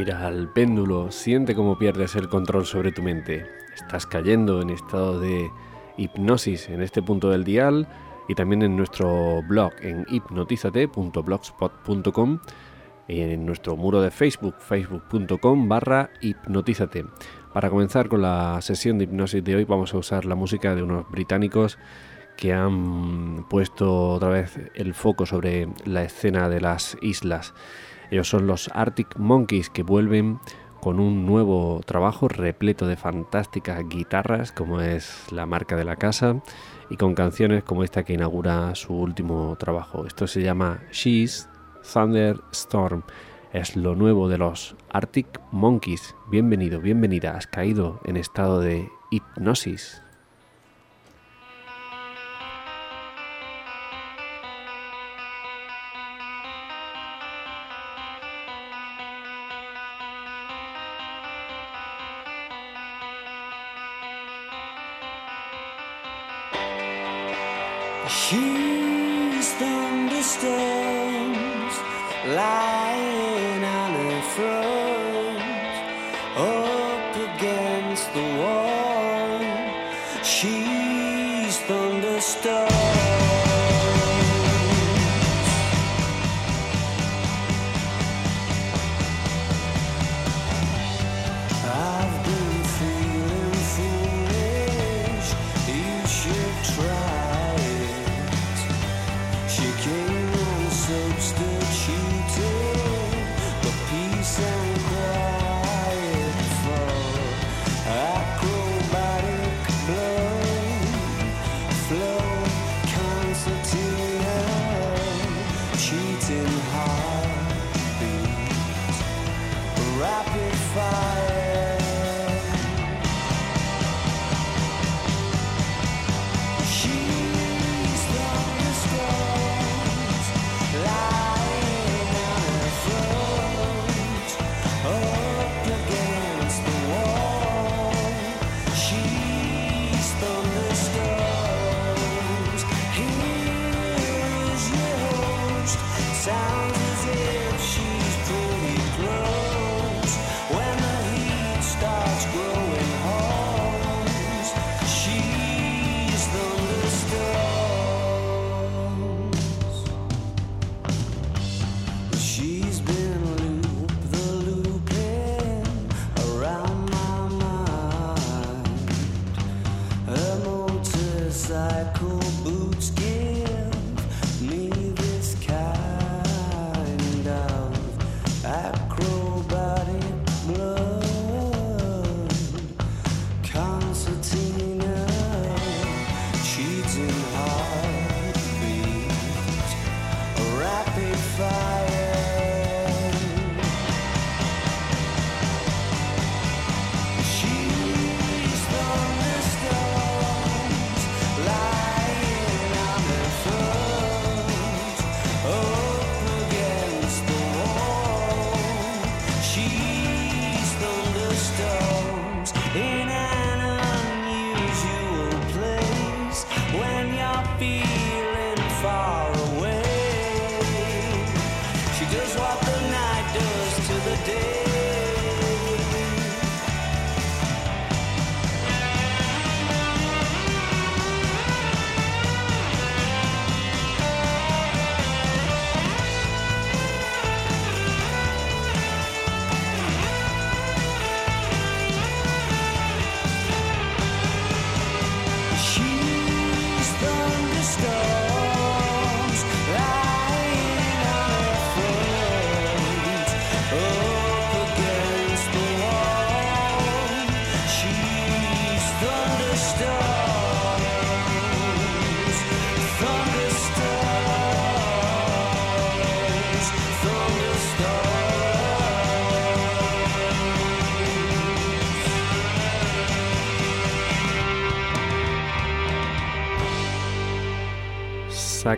Mira al péndulo, siente cómo pierdes el control sobre tu mente. Estás cayendo en estado de hipnosis en este punto del dial y también en nuestro blog en hipnotizate.blogspot.com y en nuestro muro de Facebook, facebook.com barra hipnotízate. Para comenzar con la sesión de hipnosis de hoy vamos a usar la música de unos británicos que han puesto otra vez el foco sobre la escena de las islas. Ellos son los Arctic Monkeys que vuelven con un nuevo trabajo repleto de fantásticas guitarras, como es la marca de la casa, y con canciones como esta que inaugura su último trabajo. Esto se llama She's Thunderstorm. Es lo nuevo de los Arctic Monkeys. Bienvenido, bienvenida. Has caído en estado de hipnosis.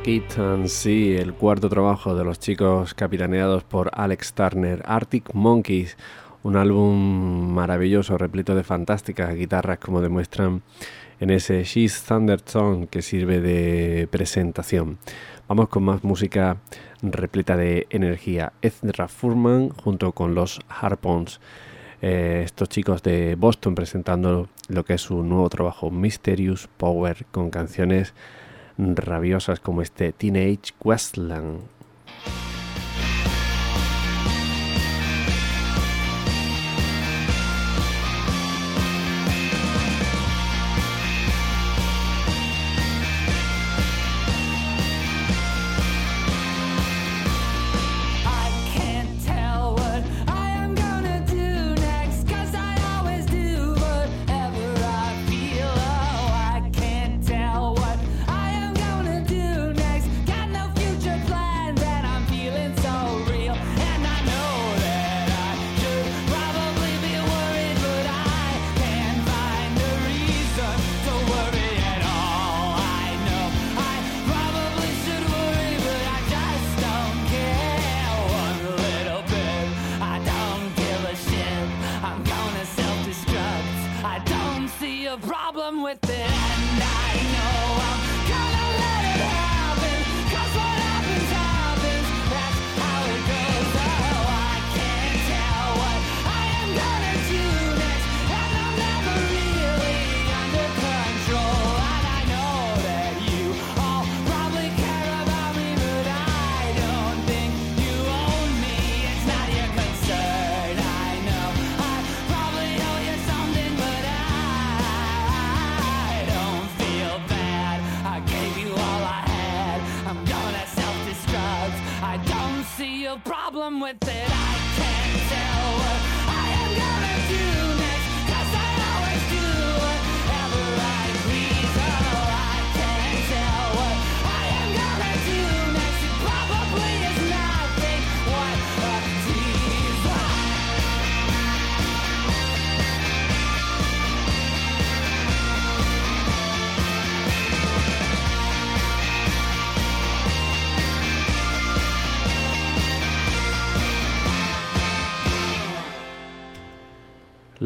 It and el cuarto trabajo de los chicos capitaneados por Alex Turner, Arctic Monkeys, Un álbum maravilloso, repleto de fantásticas guitarras, como demuestran en ese She's Thunder Song que sirve de presentación. Vamos con más música repleta de energía. Ezra Furman junto con los Harpons. Eh, estos chicos de Boston presentando lo que es su nuevo trabajo Mysterious Power con canciones rabiosas como este Teenage Westland.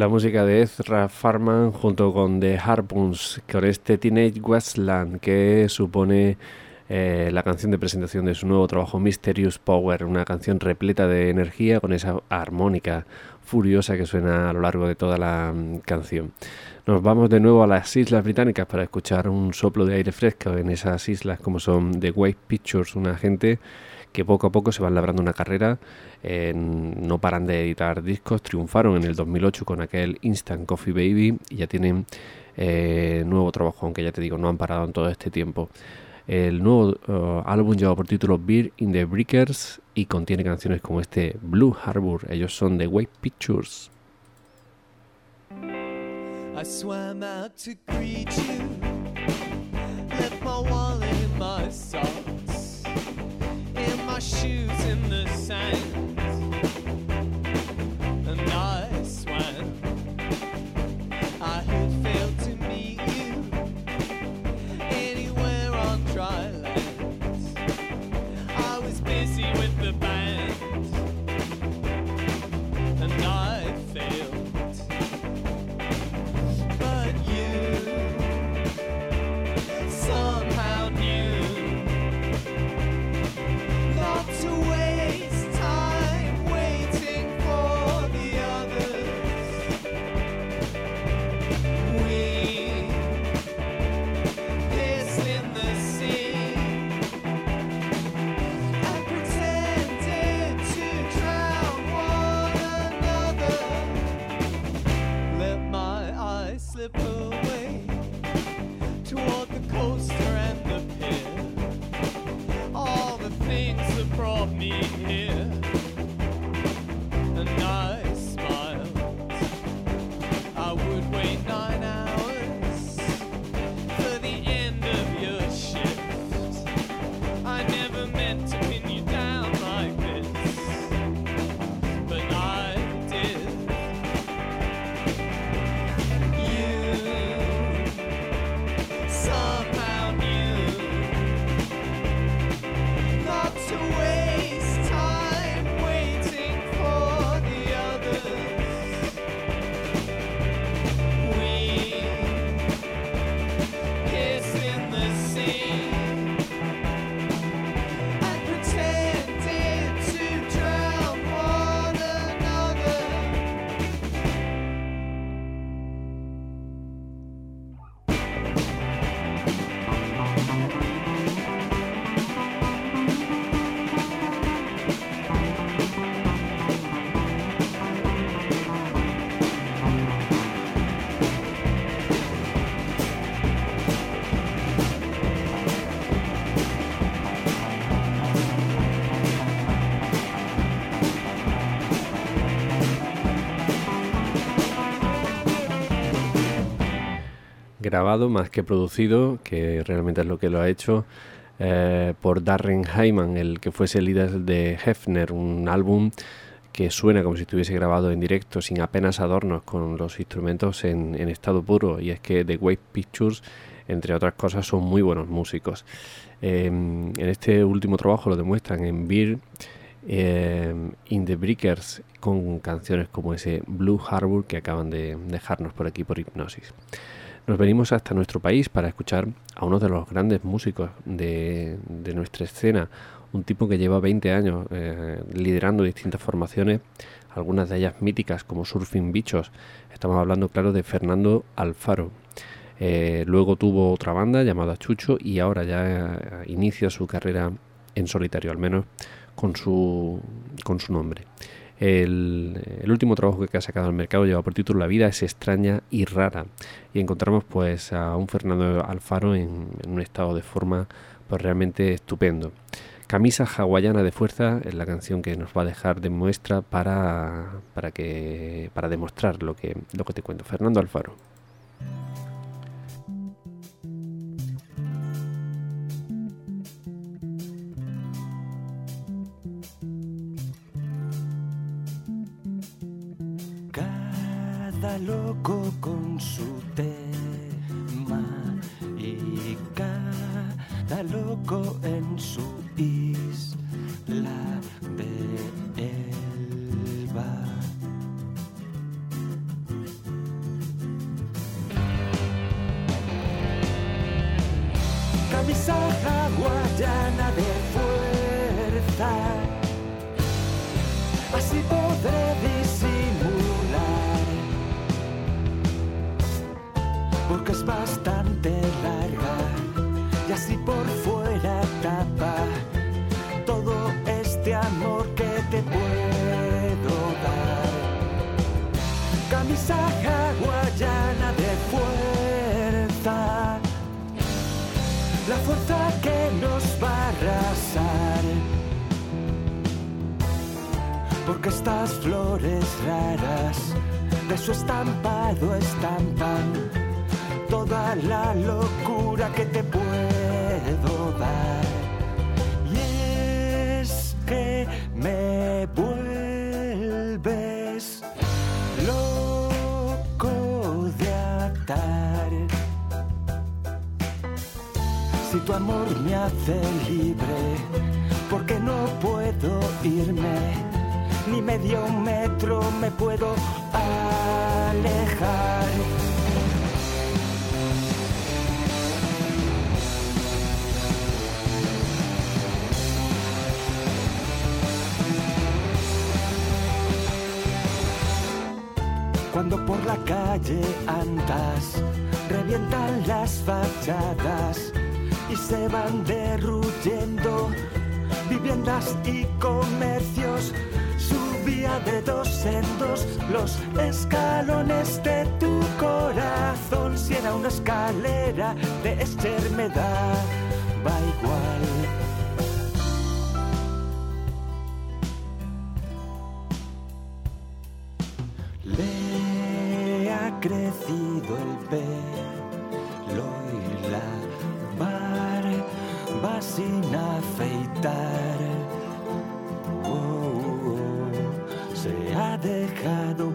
La música de Ezra Farman junto con The Harpoons, con este Teenage Westland que supone eh, la canción de presentación de su nuevo trabajo Mysterious Power, una canción repleta de energía con esa armónica furiosa que suena a lo largo de toda la mm, canción. Nos vamos de nuevo a las Islas Británicas para escuchar un soplo de aire fresco en esas islas como son The White Pictures, una gente que poco a poco se van labrando una carrera, no paran de editar discos, triunfaron en el 2008 con aquel Instant Coffee Baby y ya tienen eh, nuevo trabajo, aunque ya te digo, no han parado en todo este tiempo. El nuevo eh, álbum lleva por título Beer in the Breakers y contiene canciones como este Blue Harbor. Ellos son de White Pictures. My shoes in the sand, grabado más que producido, que realmente es lo que lo ha hecho, eh, por Darren Hyman, el que fuese líder de Hefner, un álbum que suena como si estuviese grabado en directo, sin apenas adornos, con los instrumentos en, estado puro. Y es que The Wave Pictures, entre otras cosas, son muy buenos músicos. Eh, en este último trabajo lo demuestran en Beer eh, in the Breakers con canciones como ese Blue Harbor que acaban de dejarnos por aquí por hipnosis. Nos venimos hasta nuestro país para escuchar a uno de los grandes músicos de, nuestra escena, un tipo que lleva 20 años eh, liderando distintas formaciones, algunas de ellas míticas como Surfing Bichos. Estamos hablando, claro, de Fernando Alfaro. Eh, luego tuvo otra banda llamada Chucho y ahora ya eh, inicia su carrera en solitario, al menos con su, con su nombre. El, último trabajo que ha sacado al mercado lleva por título La vida es extraña y rara y encontramos pues a un Fernando Alfaro en, en un estado de forma pues realmente estupendo. Camisa hawaiana de fuerza es la canción que nos va a dejar de muestra para, para, que, para demostrar lo que, lo que te cuento. Fernando Alfaro. De su estampado estampan toda la locura que te puedo dar. Y es que me vuelves loco de atar. Si tu amor me hace libre, porque no puedo irme, ni medio metro me puedo alejar. Cuando por la calle andas, revientan las fachadas y se van derruyendo viviendas y comercios. Subía de dos en dos los escalones de tu corazón. Si era una escalera de Escher me daba igual. Le ha crecido el pelo y la barba sin afeitar.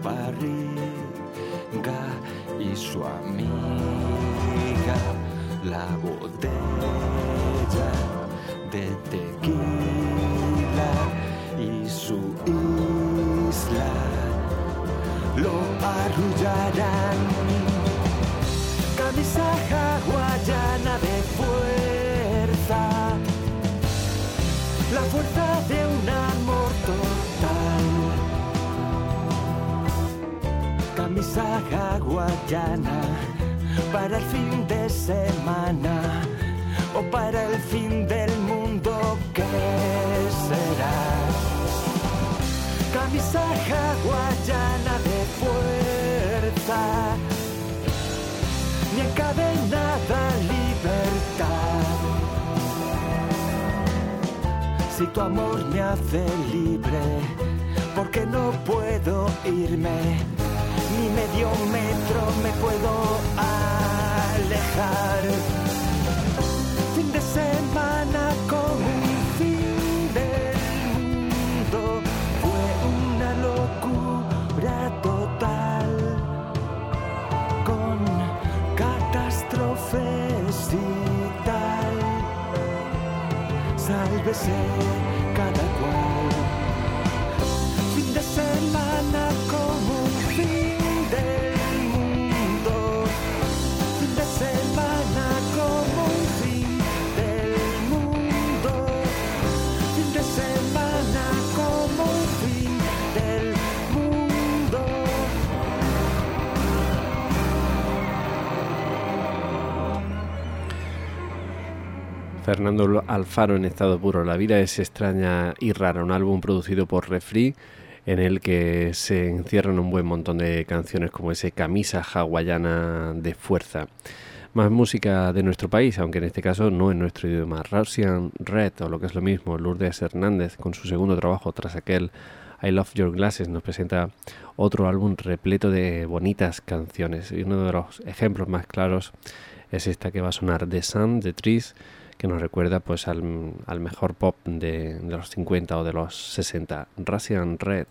Barriga y su amiga la botella de tequila y su isla lo arrullarán. Camisa hawaiana de fuerza, la fuerza Camisa hawaiana para el fin de semana o para el fin del mundo que será camisa hawaiana de fuerza, ni encadenada libertad. Si tu amor me hace libre, porque no puedo irme, medio metro me puedo alejar. Fin de semana como un fin del mundo fue una locura total con catástrofes y tal. Sálvese cada Fernando Alfaro en estado puro. La vida es extraña y rara, un álbum producido por Refri en el que se encierran un buen montón de canciones como ese camisa hawaiana de fuerza. Más música de nuestro país, aunque en este caso no en nuestro idioma. Russian Red, o lo que es lo mismo, Lourdes Hernández, con su segundo trabajo tras aquel I Love Your Glasses, nos presenta otro álbum repleto de bonitas canciones. Y uno de los ejemplos más claros es esta que va a sonar, The Sun, The Trees, que nos recuerda pues al, al mejor pop de, de los 50 o de los 60, Russian Red.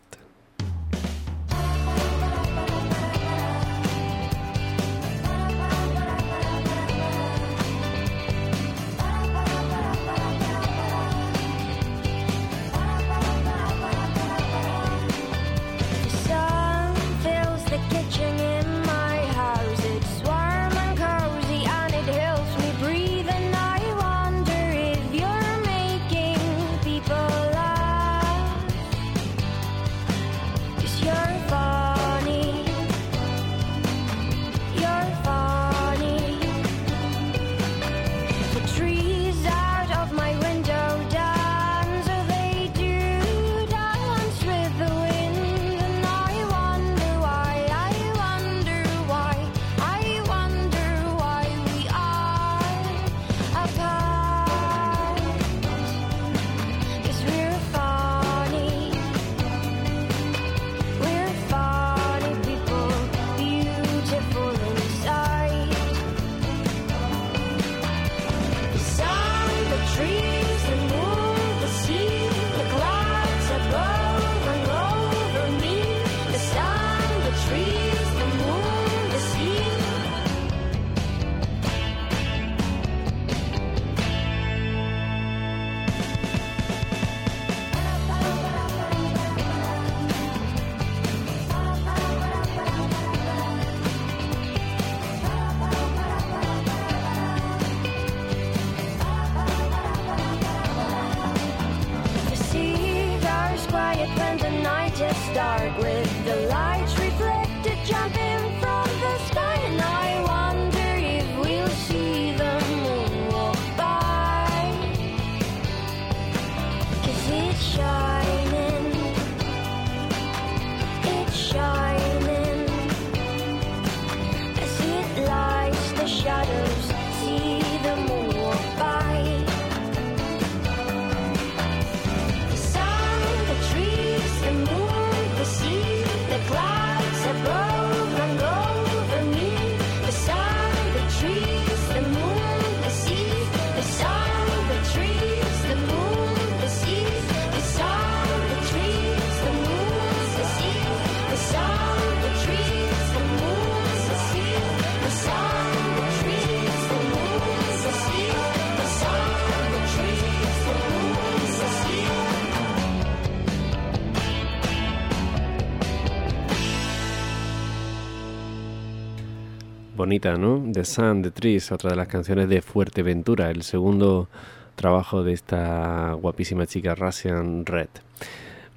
Dark with the lights reflected jumping Bonita, ¿no? The Sun, The Trees, otra de las canciones de Fuerteventura, el segundo trabajo de esta guapísima chica Russian Red.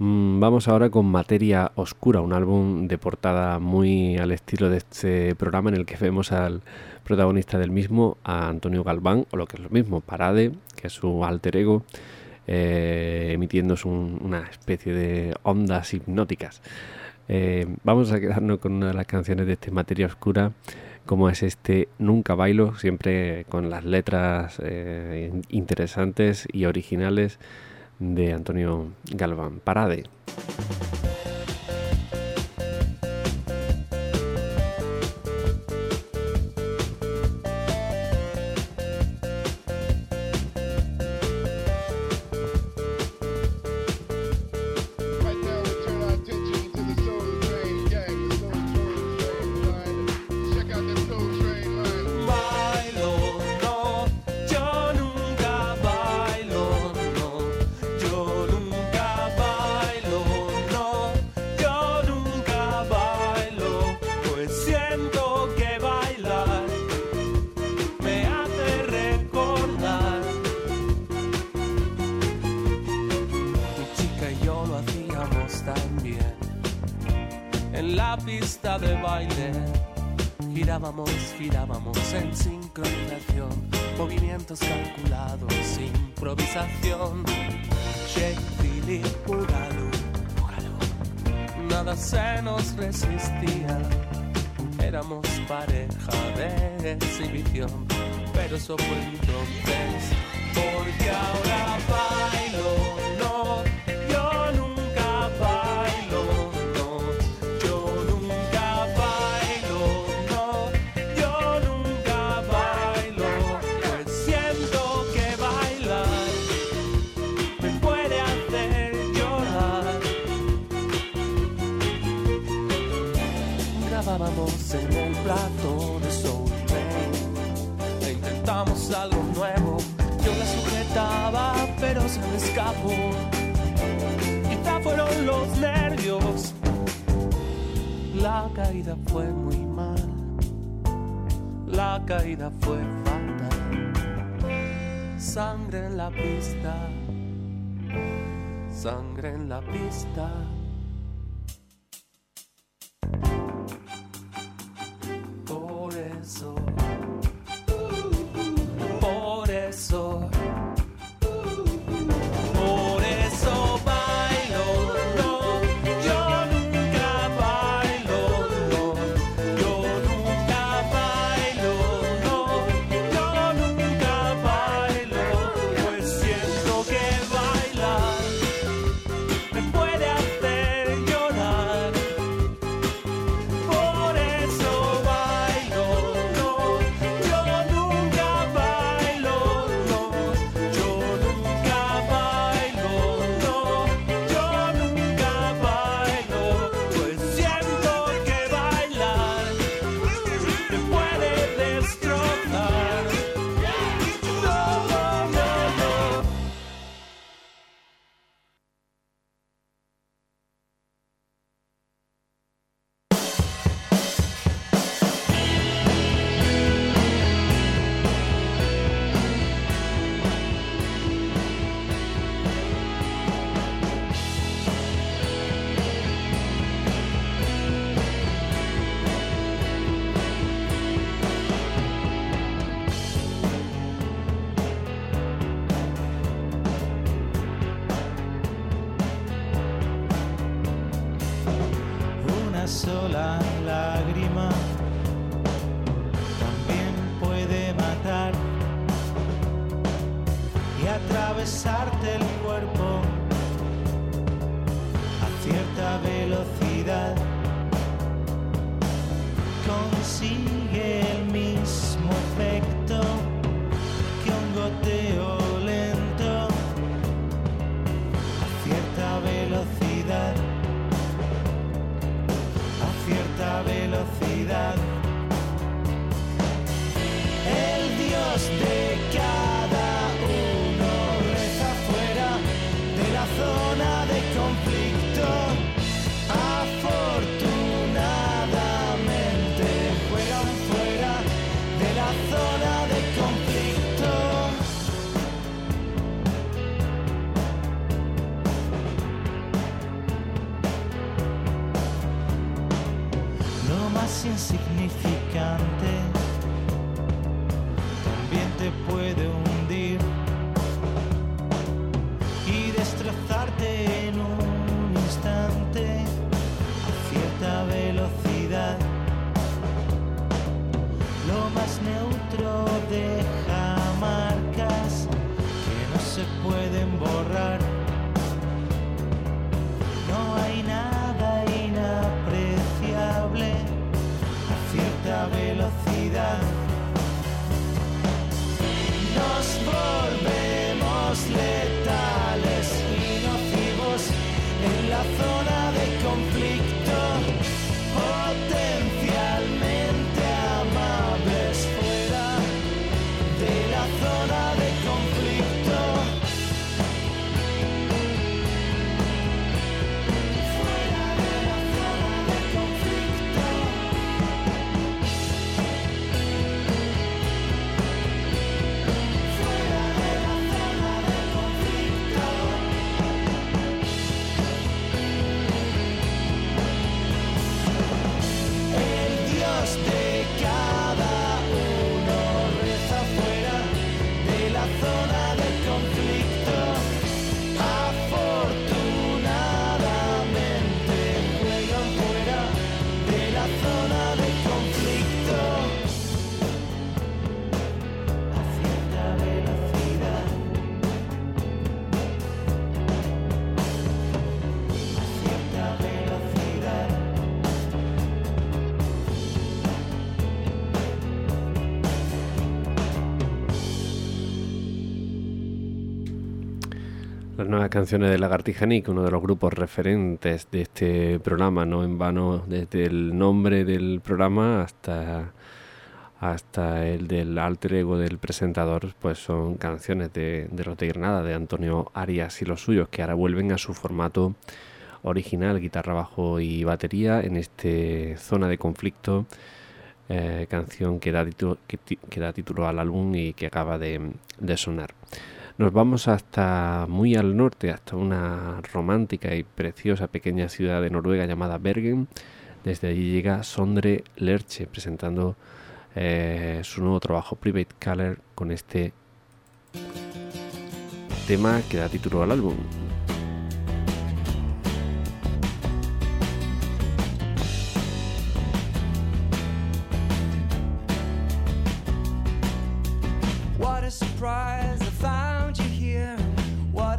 Mm, Vamos ahora con Materia Oscura, un álbum de portada muy al estilo de este programa en el que vemos al protagonista del mismo, a Antonio Galván, o lo que es lo mismo, Parade, que es su alter ego, eh, emitiéndose un- una especie de ondas hipnóticas. Eh, vamos a quedarnos con una de las canciones de este Materia Oscura, como es este Nunca Bailo, siempre con las letras eh, interesantes y originales de Antonio Galván. Parade. Girábamos, en sincronización, movimientos calculados, improvisación. Shakespeare Bugalú, nada se nos resistía. Éramos pareja de exhibición, pero eso entonces. pista, sangre en la pista. see Las canciones de Lagartija Nick, uno de los grupos referentes de este programa, no en vano, desde el nombre del programa hasta, hasta el del alter ego del presentador, pues son canciones de, de los de Granada, de Antonio Arias y los suyos, que ahora vuelven a su formato original, guitarra, bajo y batería, en este Zona de Conflicto, eh, canción que da, título, que, que da título al álbum y que acaba de, de sonar. Nos vamos hasta muy al norte, hasta una romántica y preciosa pequeña ciudad de Noruega llamada Bergen. Desde allí llega Sondre Lerche presentando eh, su nuevo trabajo Private Color con este tema que da título al álbum. Surprise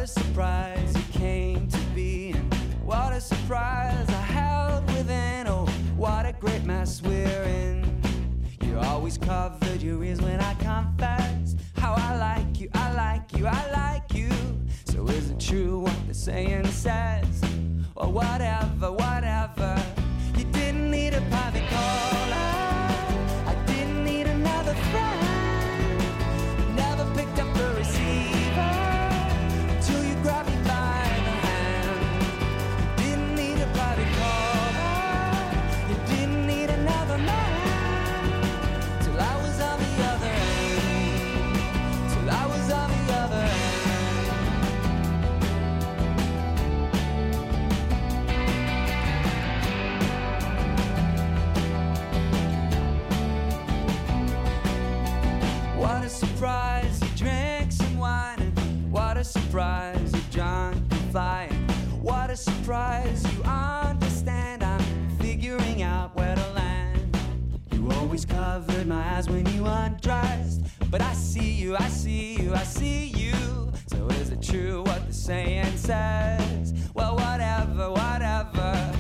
a surprise you came to be. And what a surprise I held within. Oh, what a great mess we're in. You always covered your ears when I confess how I like you, I like you, I like you. So is it true what the saying says? Or whatever, whatever. You didn't need a private caller. Surprise you drunk and flying. What a surprise you understand. I'm figuring out where to land. You always covered my eyes when you undressed, but I see you, I see you, I see you. So is it true what the saying says? Well, whatever, whatever.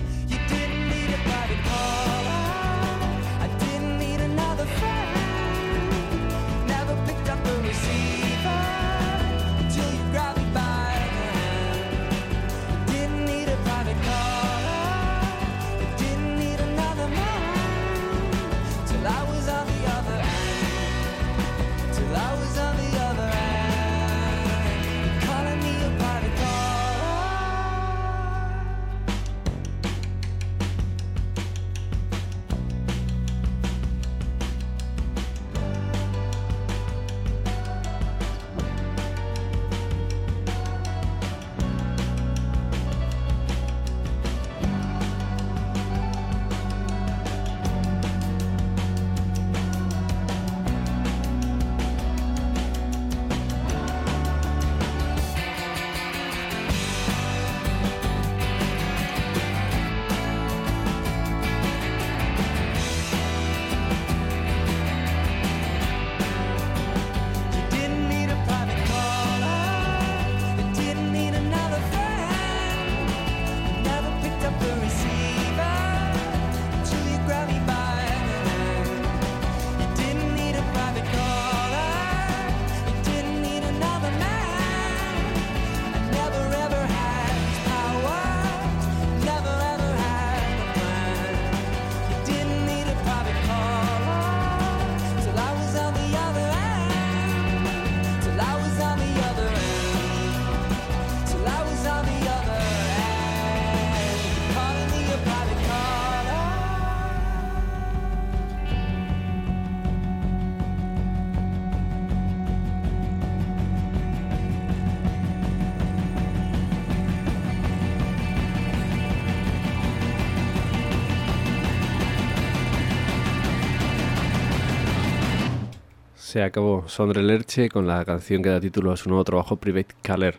Se acabó Sondre Lerche con la canción que da título a su nuevo trabajo Private Color.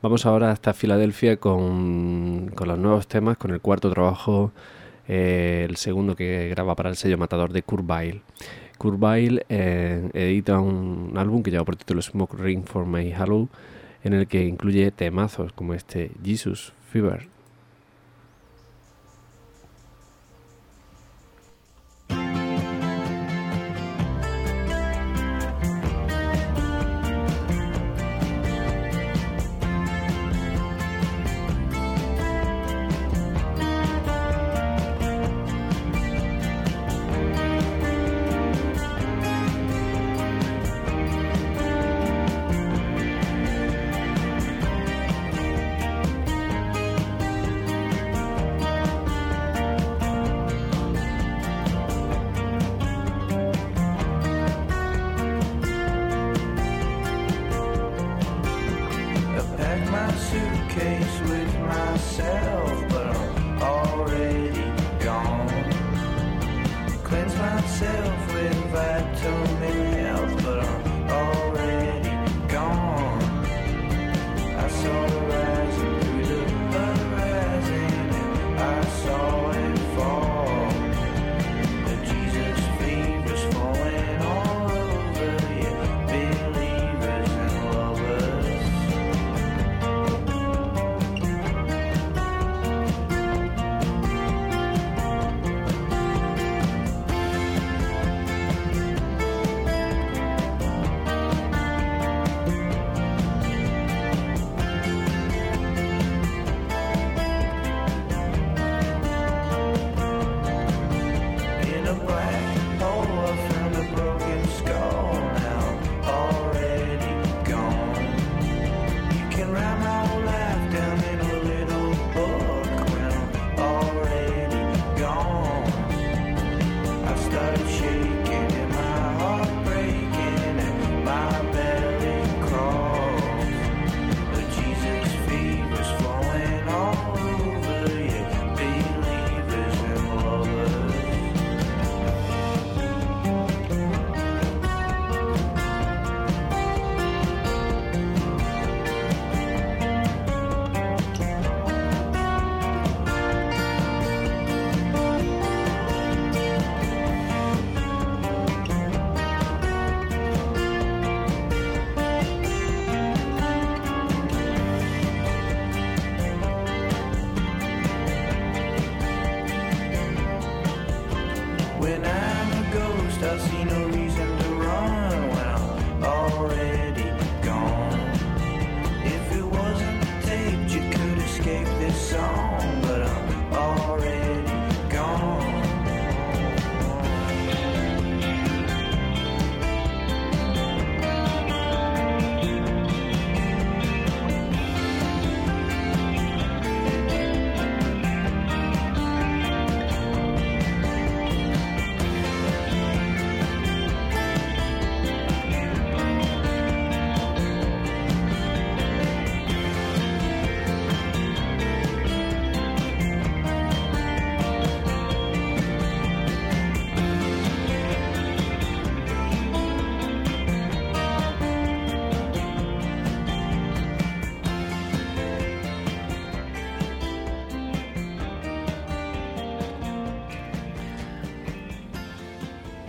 Vamos ahora hasta Filadelfia con, con los nuevos temas, con el cuarto trabajo, eh, el segundo que graba para el sello Matador de. Kurt Weill eh, edita un álbum que lleva por título Smoke Ring for My Halo, en el que incluye temazos como este Jesus Fever.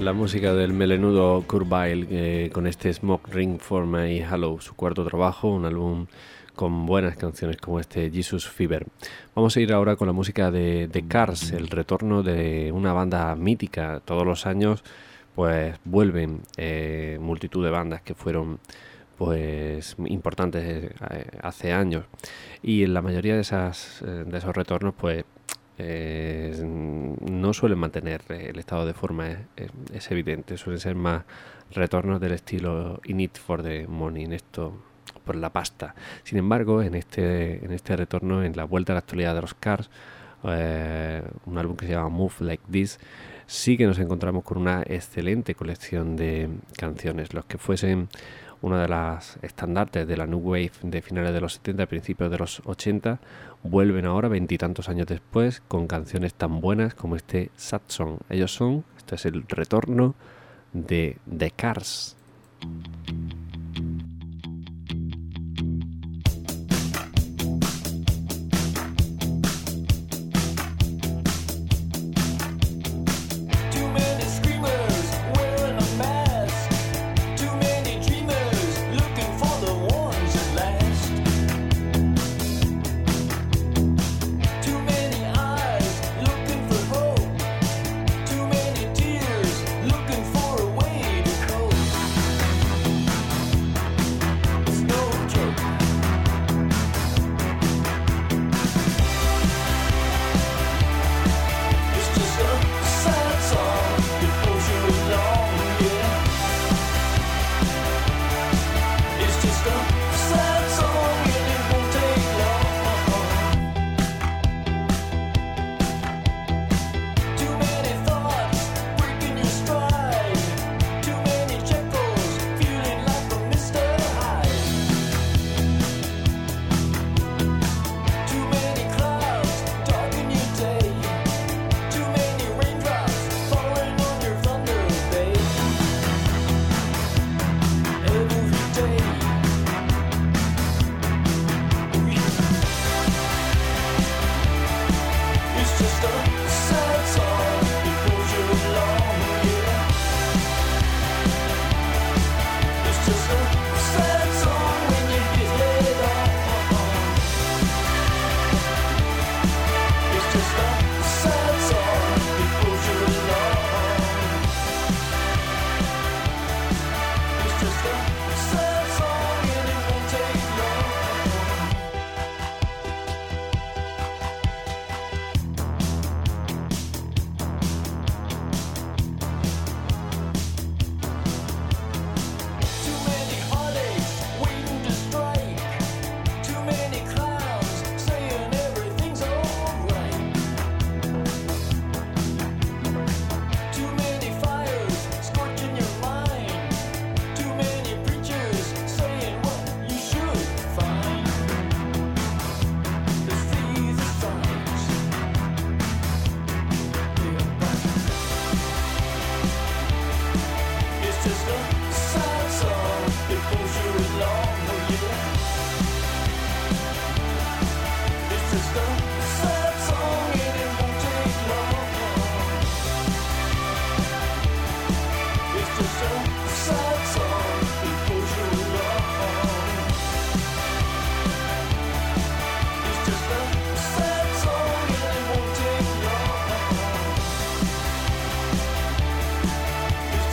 La música del melenudo Kurt eh, con este Smoke Ring for My Hello, su cuarto trabajo, un álbum con buenas canciones como este Jesus Fever. Vamos a ir ahora con la música de The Cars, el retorno de una banda mítica. Todos los años pues vuelven eh, multitud de bandas que fueron pues importantes eh, hace años y en la mayoría de esas de esos retornos pues eh, no suelen mantener eh, el estado de forma, es, es- es evidente, suelen ser más retornos del estilo In It for the Money, en esto por la pasta. Sin embargo, en este, en este retorno, en la vuelta a la actualidad de los Cars, eh, un álbum que se llama Move Like This, sí que nos encontramos con una excelente colección de canciones, los que fuesen una de las estandartes de la New Wave de finales de los 70, principios de los 80, vuelven ahora, veintitantos años después, con canciones tan buenas como este Sad Song. Ellos son, este es el retorno de The Cars.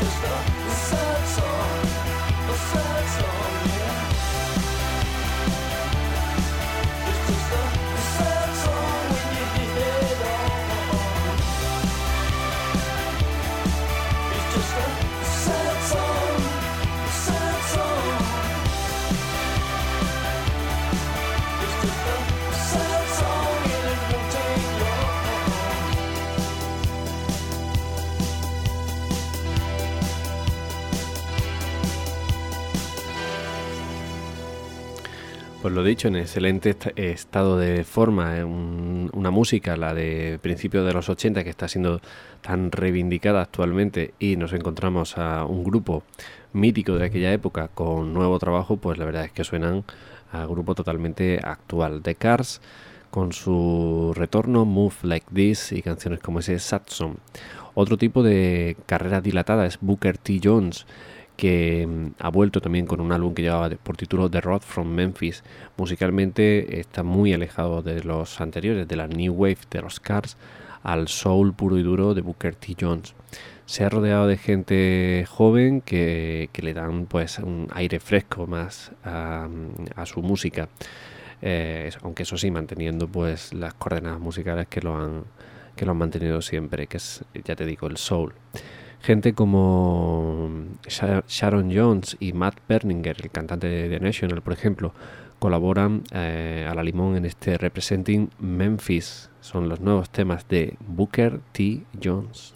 Stop. Lo dicho, en excelente est- estado de forma, eh, un- una música, la de principios de los 80, que está siendo tan reivindicada actualmente, y nos encontramos a un grupo mítico de aquella época con nuevo trabajo, pues la verdad es que suenan a grupo totalmente actual. The Cars, con su retorno, Move Like This y canciones como ese Sad Song. Otro tipo de carrera dilatada es Booker T. Jones, que mm, ha vuelto también con un álbum que llevaba por título The Road from Memphis. Musicalmente está muy alejado de los anteriores, de la New Wave de los Cars, al soul puro y duro de Booker T. Jones. Se ha rodeado de gente joven que, que le dan pues un aire fresco más a, a su música. Eh, aunque eso sí, manteniendo pues las coordenadas musicales que lo han que lo han mantenido siempre, que es, ya te digo, el soul. Gente como Sha- Sharon Jones y Matt Berninger, el cantante de The National, por ejemplo, colaboran eh, a la limón en este Representing Memphis. Son los nuevos temas de Booker T. Jones.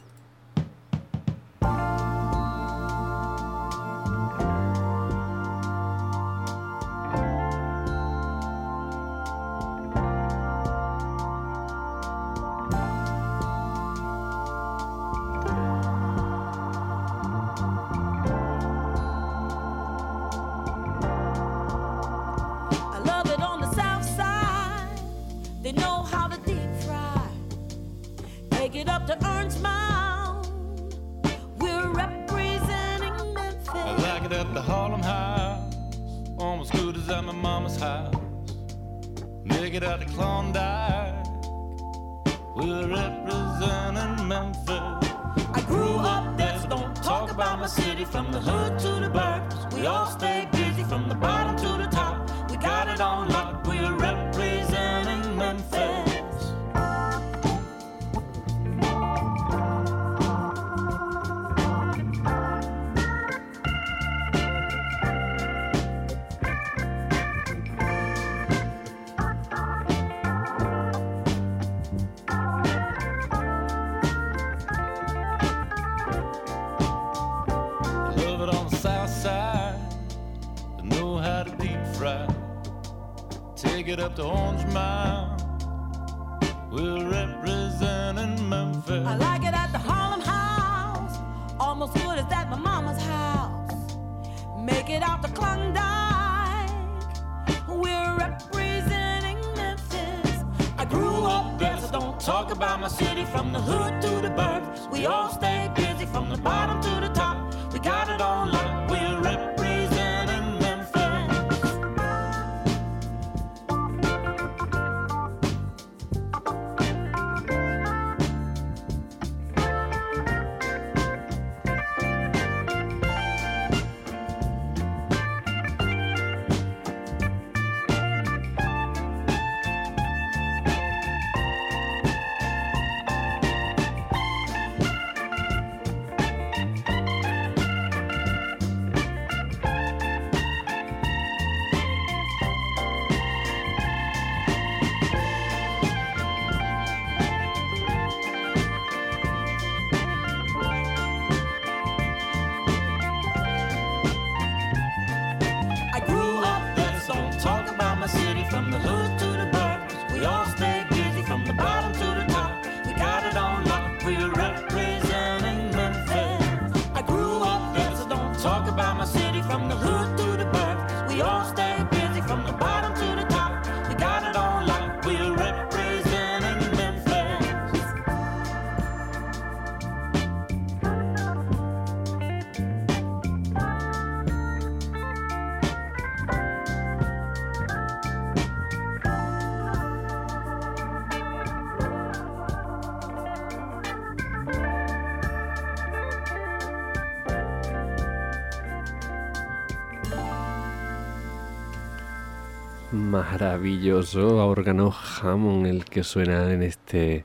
Maravilloso órgano Hammond el que suena en este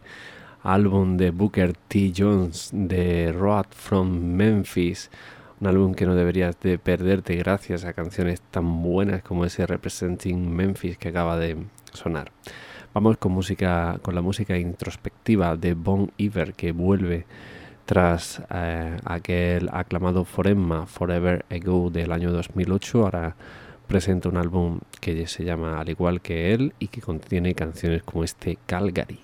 álbum de Booker T. Jones de Road from Memphis. Un álbum que no deberías de perderte gracias a canciones tan buenas como ese Representing Memphis que acaba de sonar. Vamos con música, con la música introspectiva de Bon Iver que vuelve tras eh, aquel aclamado Foremma Forever Ago del año 2008. Ahora presenta un álbum que se llama Al igual que él y que contiene canciones como este Calgary.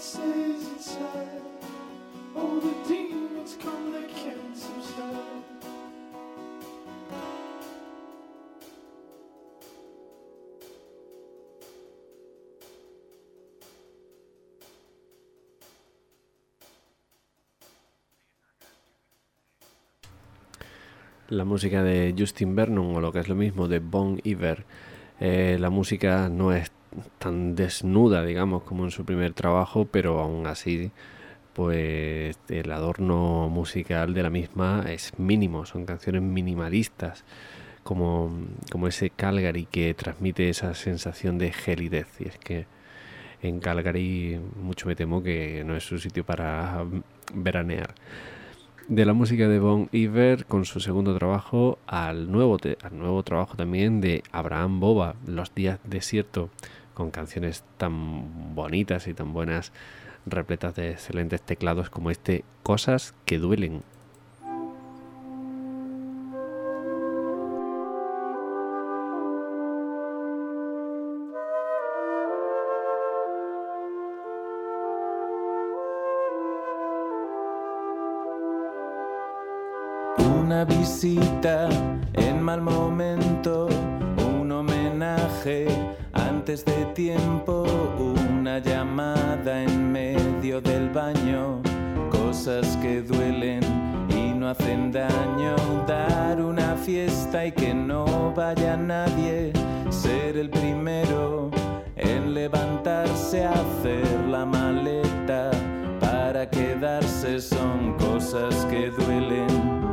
Stays inside Oh, the demons come, they can't subside La música de Justin Vernon o lo que es lo mismo de Bon Iver. Eh, la música no es tan desnuda, digamos, como en su primer trabajo, pero aún así, pues el adorno musical de la misma es mínimo, son canciones minimalistas, como, como ese Calgary que transmite esa sensación de gelidez. Y es que en Calgary mucho me temo que no es un sitio para veranear de la música de Bon Iver con su segundo trabajo al nuevo, al nuevo trabajo también de Abraham Boba, Los días desierto, con canciones tan bonitas y tan buenas, repletas de excelentes teclados como este Cosas que duelen. Duelen y no hacen daño, dar una fiesta y que no vaya nadie, ser el primero en levantarse a hacer la maleta. Para quedarse son cosas que duelen.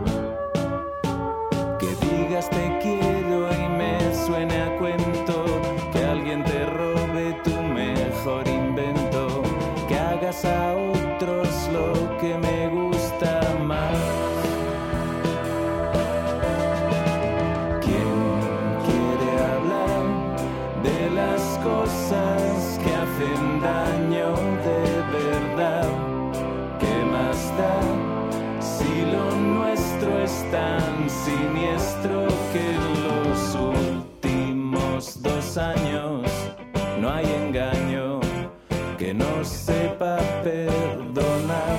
Sepa perdonar?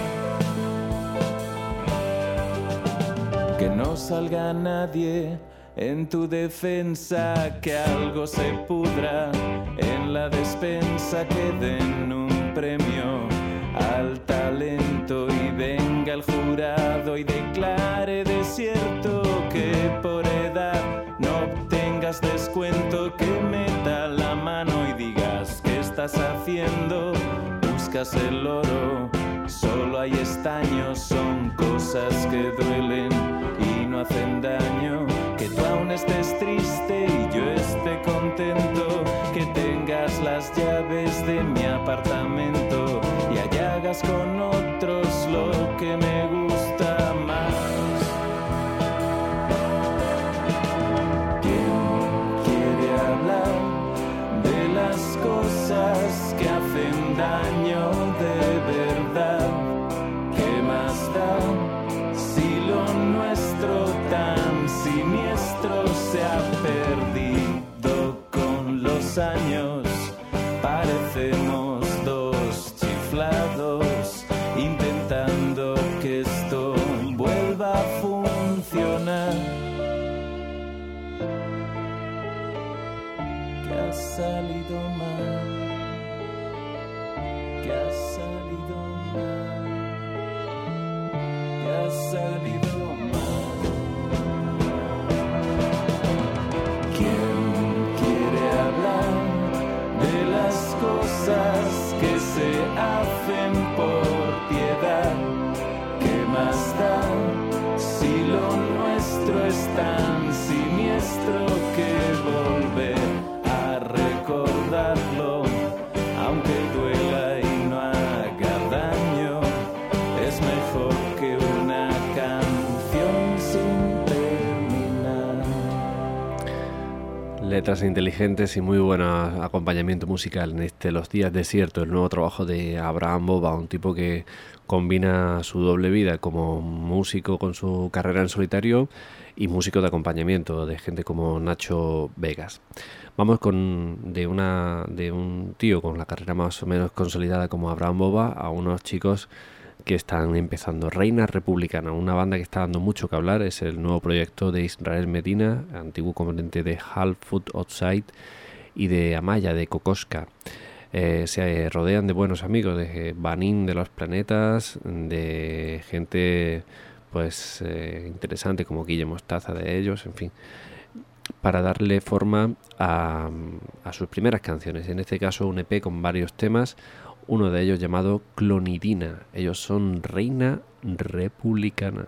Que no salga nadie en tu defensa, que algo se pudra en la despensa, que den un premio al talento y venga el jurado y declare desierto que por edad no obtengas descuento, que meta la mano y digas qué estás haciendo, el oro, solo hay estaños, son cosas que duelen y no hacen daño, que tú aún estés triste y yo esté contento, que tengas las llaves de mi apartamento y allá con otros lo que me Parecemos dos chiflados Letras inteligentes y muy buen acompañamiento musical en este Los Días Desiertos, el nuevo trabajo de Abraham Boba, un tipo que combina su doble vida como músico con su carrera en solitario y músico de acompañamiento de gente como Nacho Vegas. Vamos con de una de un tío con la carrera más o menos consolidada como Abraham Boba a unos chicos que están empezando. Reina Republicana, una banda que está dando mucho que hablar, es el nuevo proyecto de Israel Medina, antiguo componente de Half Foot Outside y de Amaya, de Kokoska. Eh, se rodean de buenos amigos, de Banin de los planetas, de gente pues eh, interesante como Guille Mostaza de ellos, en fin, para darle forma a, a sus primeras canciones. En este caso un EP con varios temas, uno de ellos llamado Clonidina. Ellos son Reina Republicana.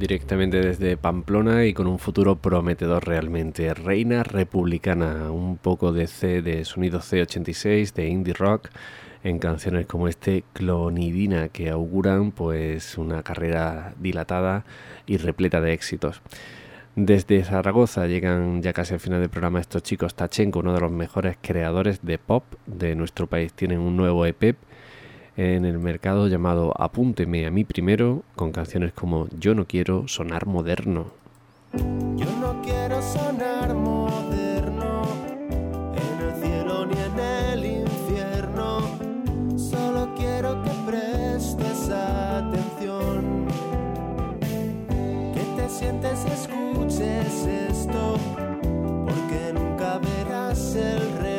Directamente desde Pamplona y con un futuro prometedor realmente. Reina Republicana, un poco de C de sonido C86, de indie rock, en canciones como este Clonidina, que auguran pues una carrera dilatada y repleta de éxitos. Desde Zaragoza llegan ya casi al final del programa estos chicos. Tachenko, uno de los mejores creadores de pop de nuestro país, tienen un nuevo EP en el mercado llamado Apúnteme a mí primero, con canciones como Yo no quiero sonar moderno. Yo no quiero sonar moderno en el cielo ni en el infierno. Solo quiero que prestes atención. Que te sientes y escuches esto, porque nunca verás el resto.